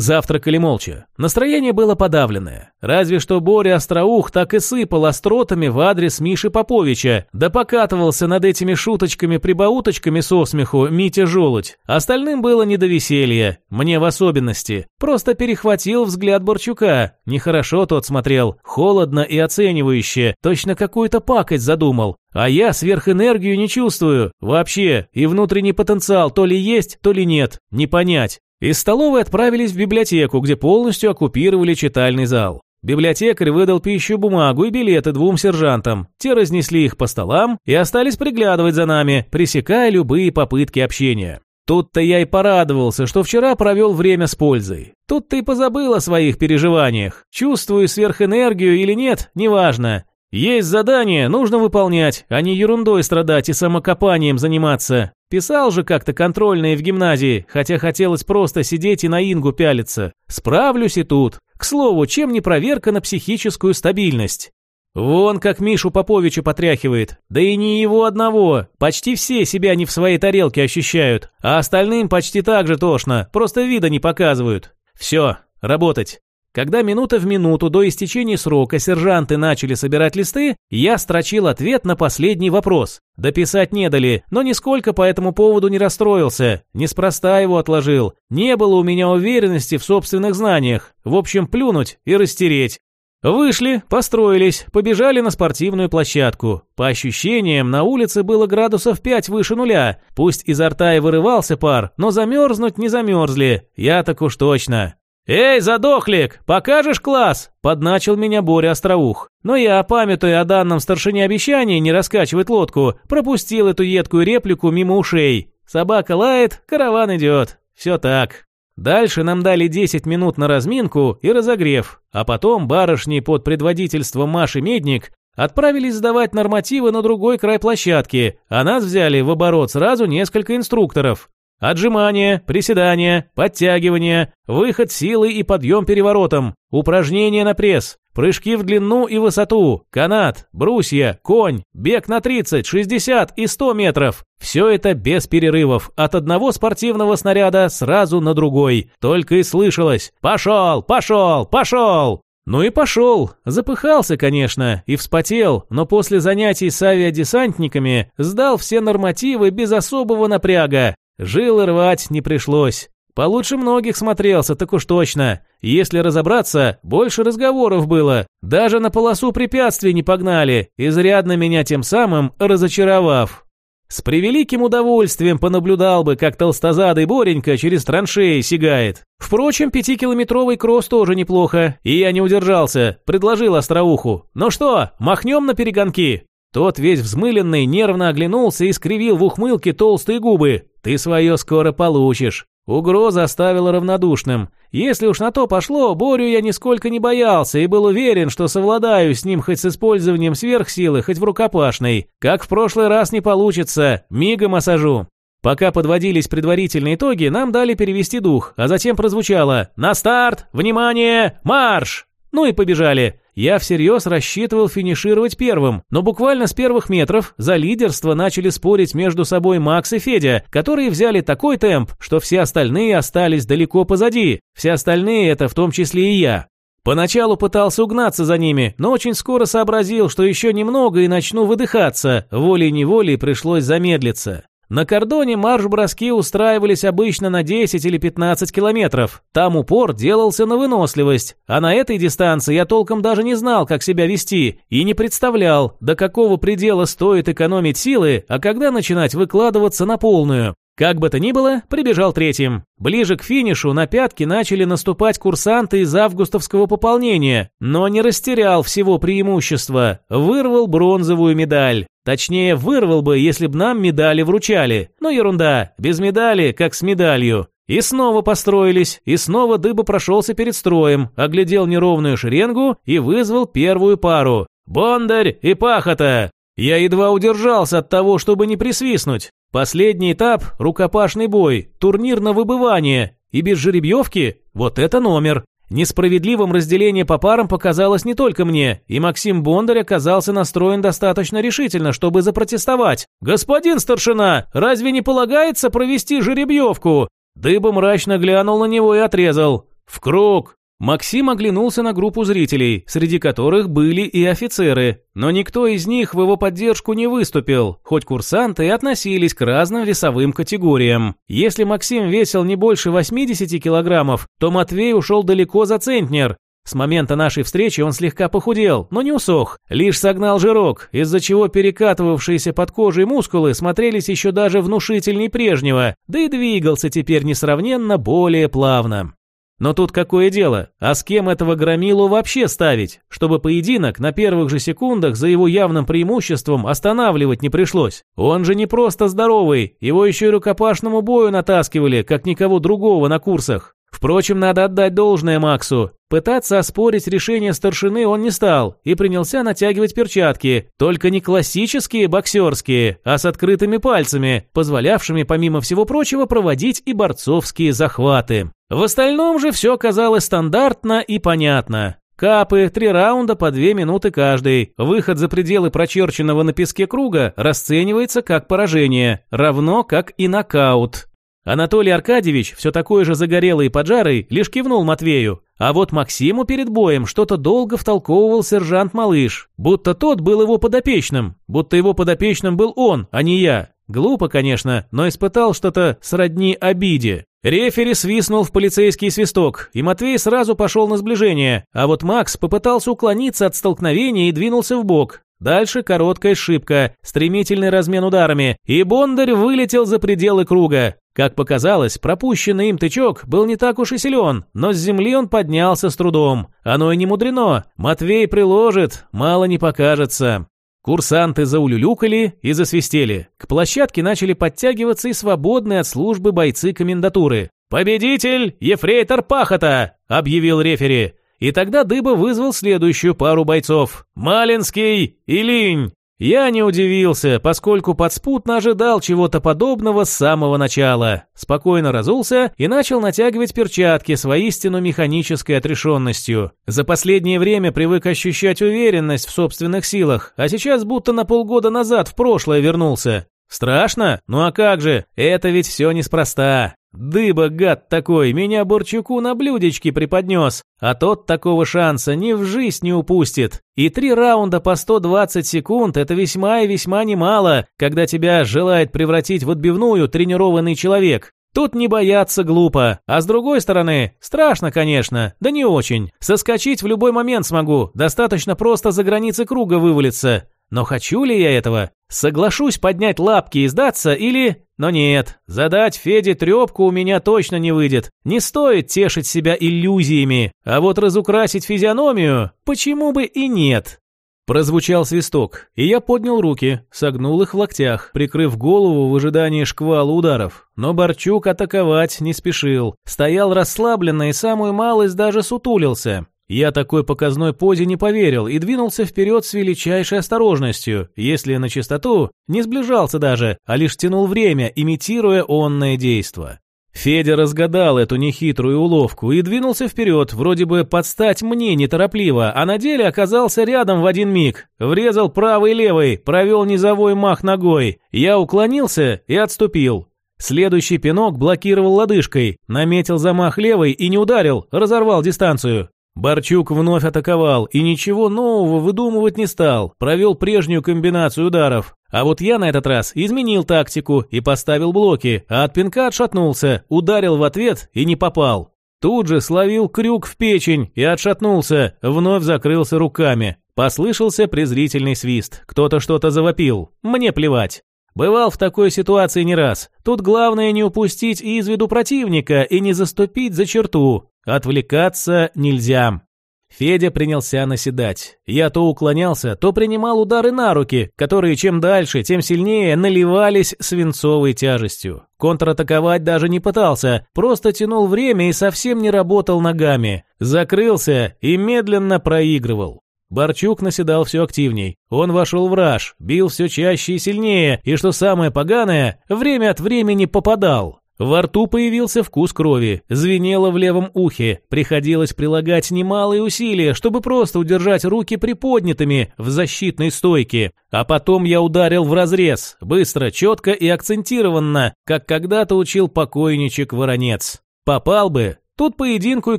Завтракали молча. Настроение было подавленное. Разве что Боря Остроух так и сыпал остротами в адрес Миши Поповича, да покатывался над этими шуточками-прибауточками со смеху Митя Желудь. Остальным было не до веселья, мне в особенности. Просто перехватил взгляд Борчука. Нехорошо тот смотрел, холодно и оценивающе, точно какую-то пакость задумал. А я сверхэнергию не чувствую. Вообще. И внутренний потенциал то ли есть, то ли нет. Не понять. Из столовой отправились в библиотеку, где полностью оккупировали читальный зал. Библиотекарь выдал пищу, бумагу и билеты двум сержантам. Те разнесли их по столам и остались приглядывать за нами, пресекая любые попытки общения. Тут-то я и порадовался, что вчера провел время с пользой. Тут ты позабыл о своих переживаниях. Чувствую сверхэнергию или нет, неважно. Есть задание, нужно выполнять, а не ерундой страдать и самокопанием заниматься. Писал же как-то контрольные в гимназии, хотя хотелось просто сидеть и на Ингу пялиться. Справлюсь и тут. К слову, чем не проверка на психическую стабильность? Вон как Мишу Поповича потряхивает. Да и не его одного. Почти все себя не в своей тарелке ощущают. А остальным почти так же тошно. Просто вида не показывают. Все, работать. Когда минута в минуту до истечения срока сержанты начали собирать листы, я строчил ответ на последний вопрос. Дописать не дали, но нисколько по этому поводу не расстроился. Неспроста его отложил. Не было у меня уверенности в собственных знаниях. В общем, плюнуть и растереть. Вышли, построились, побежали на спортивную площадку. По ощущениям, на улице было градусов 5 выше нуля. Пусть изо рта и вырывался пар, но замерзнуть не замерзли. Я так уж точно. «Эй, задохлик, покажешь класс?» – подначил меня Боря Остроух. Но я, памятуя о данном старшине обещании не раскачивать лодку, пропустил эту едкую реплику мимо ушей. Собака лает, караван идет. Все так. Дальше нам дали 10 минут на разминку и разогрев, а потом барышни под предводительством Маши Медник отправились сдавать нормативы на другой край площадки, а нас взяли в оборот сразу несколько инструкторов. Отжимания, приседания, подтягивания, выход силы и подъем переворотом, упражнения на пресс, прыжки в длину и высоту, канат, брусья, конь, бег на 30, 60 и 100 метров. Все это без перерывов, от одного спортивного снаряда сразу на другой. Только и слышалось «Пошел, пошел, пошел!» Ну и пошел. Запыхался, конечно, и вспотел, но после занятий с авиадесантниками сдал все нормативы без особого напряга. Жилы рвать не пришлось. Получше многих смотрелся, так уж точно. Если разобраться, больше разговоров было. Даже на полосу препятствий не погнали, изрядно меня тем самым разочаровав. С превеликим удовольствием понаблюдал бы, как толстозадый Боренька через траншеи сигает. Впрочем, пятикилометровый кросс тоже неплохо, и я не удержался, предложил Остроуху. «Ну что, махнем на перегонки?» Тот весь взмыленный нервно оглянулся и скривил в ухмылке толстые губы. «Ты свое скоро получишь». Угроза оставила равнодушным. Если уж на то пошло, Борю я нисколько не боялся и был уверен, что совладаю с ним хоть с использованием сверхсилы, хоть в рукопашной. Как в прошлый раз не получится, мигом осажу. Пока подводились предварительные итоги, нам дали перевести дух, а затем прозвучало «На старт! Внимание! Марш!» Ну и побежали. Я всерьез рассчитывал финишировать первым, но буквально с первых метров за лидерство начали спорить между собой Макс и Федя, которые взяли такой темп, что все остальные остались далеко позади. Все остальные это в том числе и я. Поначалу пытался угнаться за ними, но очень скоро сообразил, что еще немного и начну выдыхаться. Волей-неволей пришлось замедлиться. На кордоне марш-броски устраивались обычно на 10 или 15 километров. Там упор делался на выносливость, а на этой дистанции я толком даже не знал, как себя вести, и не представлял, до какого предела стоит экономить силы, а когда начинать выкладываться на полную. Как бы то ни было, прибежал третьим. Ближе к финишу на пятки начали наступать курсанты из августовского пополнения, но не растерял всего преимущества, вырвал бронзовую медаль. Точнее, вырвал бы, если б нам медали вручали. Но ерунда, без медали, как с медалью. И снова построились, и снова дыба прошелся перед строем, оглядел неровную шеренгу и вызвал первую пару. «Бондарь и Пахота!» Я едва удержался от того, чтобы не присвистнуть. Последний этап – рукопашный бой, турнир на выбывание. И без жеребьевки – вот это номер. Несправедливым разделение по парам показалось не только мне, и Максим Бондарь оказался настроен достаточно решительно, чтобы запротестовать. «Господин старшина, разве не полагается провести жеребьевку?» Дыба мрачно глянул на него и отрезал. «В круг!» Максим оглянулся на группу зрителей, среди которых были и офицеры, но никто из них в его поддержку не выступил, хоть курсанты и относились к разным весовым категориям. Если Максим весил не больше 80 килограммов, то Матвей ушел далеко за центнер. С момента нашей встречи он слегка похудел, но не усох, лишь согнал жирок, из-за чего перекатывавшиеся под кожей мускулы смотрелись еще даже внушительней прежнего, да и двигался теперь несравненно более плавно. Но тут какое дело? А с кем этого громилу вообще ставить? Чтобы поединок на первых же секундах за его явным преимуществом останавливать не пришлось. Он же не просто здоровый, его еще и рукопашному бою натаскивали, как никого другого на курсах. Впрочем, надо отдать должное Максу. Пытаться оспорить решение старшины он не стал и принялся натягивать перчатки, только не классические боксерские, а с открытыми пальцами, позволявшими, помимо всего прочего, проводить и борцовские захваты. В остальном же все казалось стандартно и понятно. Капы, три раунда по две минуты каждый. Выход за пределы прочерченного на песке круга расценивается как поражение, равно как и нокаут. Анатолий Аркадьевич, все такой же загорелый и поджарый, лишь кивнул Матвею. А вот Максиму перед боем что-то долго втолковывал сержант Малыш, будто тот был его подопечным, будто его подопечным был он, а не я. Глупо, конечно, но испытал что-то сродни обиде. Рефери свистнул в полицейский свисток, и Матвей сразу пошел на сближение, а вот Макс попытался уклониться от столкновения и двинулся в бок. Дальше короткая шибка, стремительный размен ударами, и Бондарь вылетел за пределы круга. Как показалось, пропущенный им тычок был не так уж и силен, но с земли он поднялся с трудом. Оно и не мудрено. Матвей приложит, мало не покажется. Курсанты заулюлюкали и засвистели. К площадке начали подтягиваться и свободные от службы бойцы комендатуры. «Победитель – ефрейтор Пахота!» – объявил рефери. И тогда Дыба вызвал следующую пару бойцов – Малинский и Линь. Я не удивился, поскольку подспутно ожидал чего-то подобного с самого начала. Спокойно разулся и начал натягивать перчатки с воистину механической отрешенностью. За последнее время привык ощущать уверенность в собственных силах, а сейчас будто на полгода назад в прошлое вернулся. Страшно? Ну а как же? Это ведь все неспроста. Дыба, гад такой, меня Борчуку на блюдечке преподнес, а тот такого шанса ни в жизнь не упустит. И три раунда по 120 секунд – это весьма и весьма немало, когда тебя желает превратить в отбивную тренированный человек. Тут не бояться глупо, а с другой стороны, страшно, конечно, да не очень. Соскочить в любой момент смогу, достаточно просто за границы круга вывалиться. Но хочу ли я этого? Соглашусь поднять лапки и сдаться или... Но нет, задать Феде трепку у меня точно не выйдет. Не стоит тешить себя иллюзиями, а вот разукрасить физиономию почему бы и нет. Прозвучал свисток, и я поднял руки, согнул их в локтях, прикрыв голову в ожидании шквала ударов. Но Борчук атаковать не спешил. Стоял расслабленно и самую малость даже сутулился. Я такой показной позе не поверил и двинулся вперед с величайшей осторожностью, если на чистоту, не сближался даже, а лишь тянул время, имитируя онное действо. Федя разгадал эту нехитрую уловку и двинулся вперед, вроде бы подстать мне неторопливо, а на деле оказался рядом в один миг. Врезал правый-левый, провел низовой мах ногой. Я уклонился и отступил. Следующий пинок блокировал лодыжкой, наметил замах левой и не ударил, разорвал дистанцию. Борчук вновь атаковал и ничего нового выдумывать не стал, провел прежнюю комбинацию ударов. А вот я на этот раз изменил тактику и поставил блоки, а от пинка отшатнулся, ударил в ответ и не попал. Тут же словил крюк в печень и отшатнулся, вновь закрылся руками. Послышался презрительный свист, кто-то что-то завопил, мне плевать. Бывал в такой ситуации не раз. Тут главное не упустить из виду противника и не заступить за черту. Отвлекаться нельзя. Федя принялся наседать. Я то уклонялся, то принимал удары на руки, которые чем дальше, тем сильнее наливались свинцовой тяжестью. Контратаковать даже не пытался, просто тянул время и совсем не работал ногами. Закрылся и медленно проигрывал. Борчук наседал все активней. Он вошел в раж, бил все чаще и сильнее, и, что самое поганое, время от времени попадал. Во рту появился вкус крови, звенело в левом ухе, приходилось прилагать немалые усилия, чтобы просто удержать руки приподнятыми в защитной стойке. А потом я ударил в разрез, быстро, четко и акцентированно, как когда-то учил покойничек Воронец. Попал бы, Тут поединку и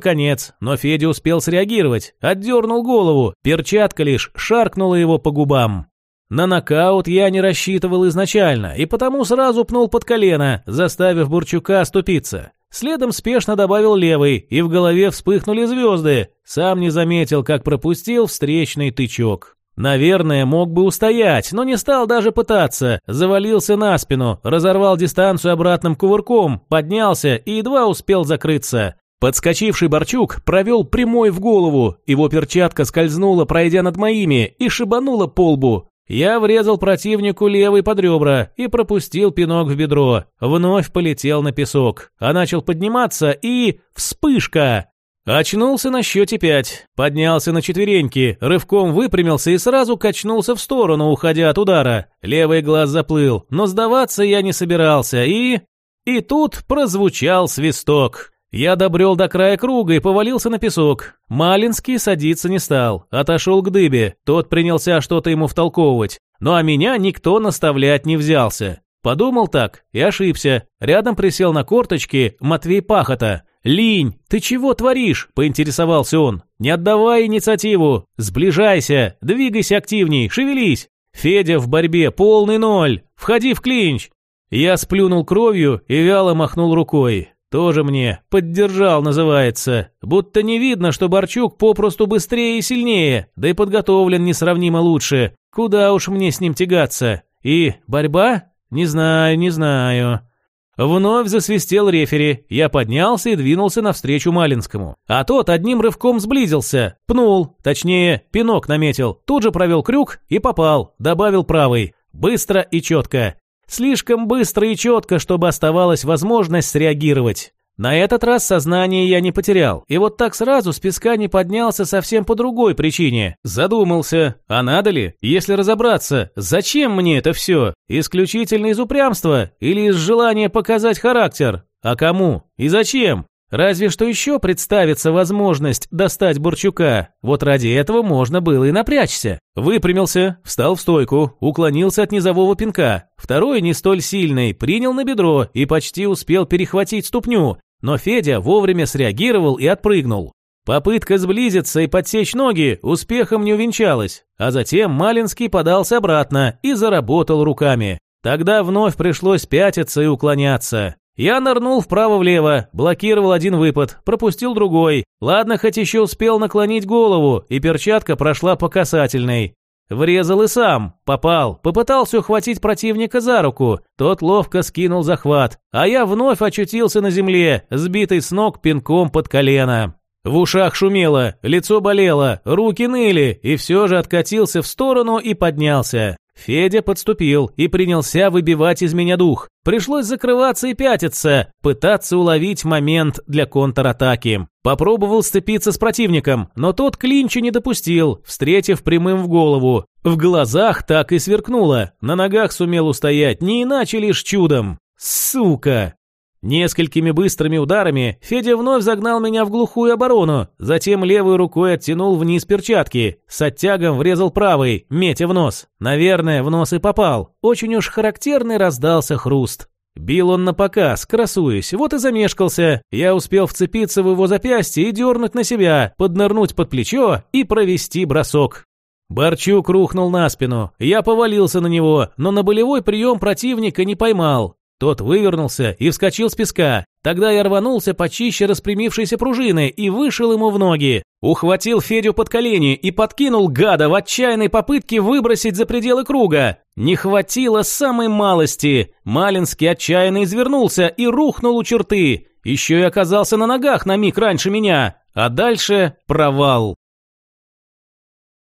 конец, но Федя успел среагировать, отдернул голову, перчатка лишь шаркнула его по губам. На нокаут я не рассчитывал изначально, и потому сразу пнул под колено, заставив Бурчука оступиться. Следом спешно добавил левый, и в голове вспыхнули звезды. Сам не заметил, как пропустил встречный тычок. Наверное, мог бы устоять, но не стал даже пытаться. Завалился на спину, разорвал дистанцию обратным кувырком, поднялся и едва успел закрыться. Подскочивший Борчук провел прямой в голову, его перчатка скользнула, пройдя над моими, и шибанула по лбу. Я врезал противнику левый под ребра и пропустил пинок в бедро. Вновь полетел на песок, а начал подниматься и... Вспышка! Очнулся на счете пять, поднялся на четвереньки, рывком выпрямился и сразу качнулся в сторону, уходя от удара. Левый глаз заплыл, но сдаваться я не собирался и... И тут прозвучал свисток. Я добрел до края круга и повалился на песок. Малинский садиться не стал, отошел к дыбе, тот принялся что-то ему втолковывать. Ну а меня никто наставлять не взялся. Подумал так и ошибся. Рядом присел на корточки Матвей Пахота. «Линь, ты чего творишь?» – поинтересовался он. «Не отдавай инициативу. Сближайся, двигайся активней, шевелись. Федя в борьбе полный ноль. Входи в клинч». Я сплюнул кровью и вяло махнул рукой. Тоже мне поддержал, называется. Будто не видно, что Борчук попросту быстрее и сильнее, да и подготовлен несравнимо лучше. Куда уж мне с ним тягаться? И борьба? Не знаю, не знаю. Вновь засвистел рефери. Я поднялся и двинулся навстречу Малинскому. А тот одним рывком сблизился. Пнул, точнее, пинок наметил. Тут же провел крюк и попал. Добавил правый. Быстро и четко. Слишком быстро и четко, чтобы оставалась возможность среагировать. На этот раз сознание я не потерял, и вот так сразу с песка не поднялся совсем по другой причине. Задумался, а надо ли, если разобраться, зачем мне это все? Исключительно из упрямства или из желания показать характер? А кому? И зачем? Разве что еще представится возможность достать Бурчука. Вот ради этого можно было и напрячься. Выпрямился, встал в стойку, уклонился от низового пинка. Второй, не столь сильный, принял на бедро и почти успел перехватить ступню. Но Федя вовремя среагировал и отпрыгнул. Попытка сблизиться и подсечь ноги успехом не увенчалась, а затем Малинский подался обратно и заработал руками. Тогда вновь пришлось пятиться и уклоняться. Я нырнул вправо-влево, блокировал один выпад, пропустил другой. Ладно, хоть еще успел наклонить голову, и перчатка прошла по касательной. Врезал и сам, попал, попытался ухватить противника за руку, тот ловко скинул захват, а я вновь очутился на земле, сбитый с ног пинком под колено. В ушах шумело, лицо болело, руки ныли, и все же откатился в сторону и поднялся. Федя подступил и принялся выбивать из меня дух. Пришлось закрываться и пятиться, пытаться уловить момент для контратаки. Попробовал сцепиться с противником, но тот клинча не допустил, встретив прямым в голову. В глазах так и сверкнуло, на ногах сумел устоять, не иначе лишь чудом. Сука! Несколькими быстрыми ударами Федя вновь загнал меня в глухую оборону, затем левой рукой оттянул вниз перчатки, с оттягом врезал правой, метя в нос. Наверное, в нос и попал. Очень уж характерный раздался хруст. Бил он на показ, красуясь, вот и замешкался. Я успел вцепиться в его запястье и дернуть на себя, поднырнуть под плечо и провести бросок. Борчук рухнул на спину. Я повалился на него, но на болевой прием противника не поймал. Тот вывернулся и вскочил с песка. Тогда я рванулся почище распрямившейся пружины и вышел ему в ноги. Ухватил Федю под колени и подкинул гада в отчаянной попытке выбросить за пределы круга. Не хватило самой малости. Малинский отчаянно извернулся и рухнул у черты. Еще и оказался на ногах на миг раньше меня. А дальше провал.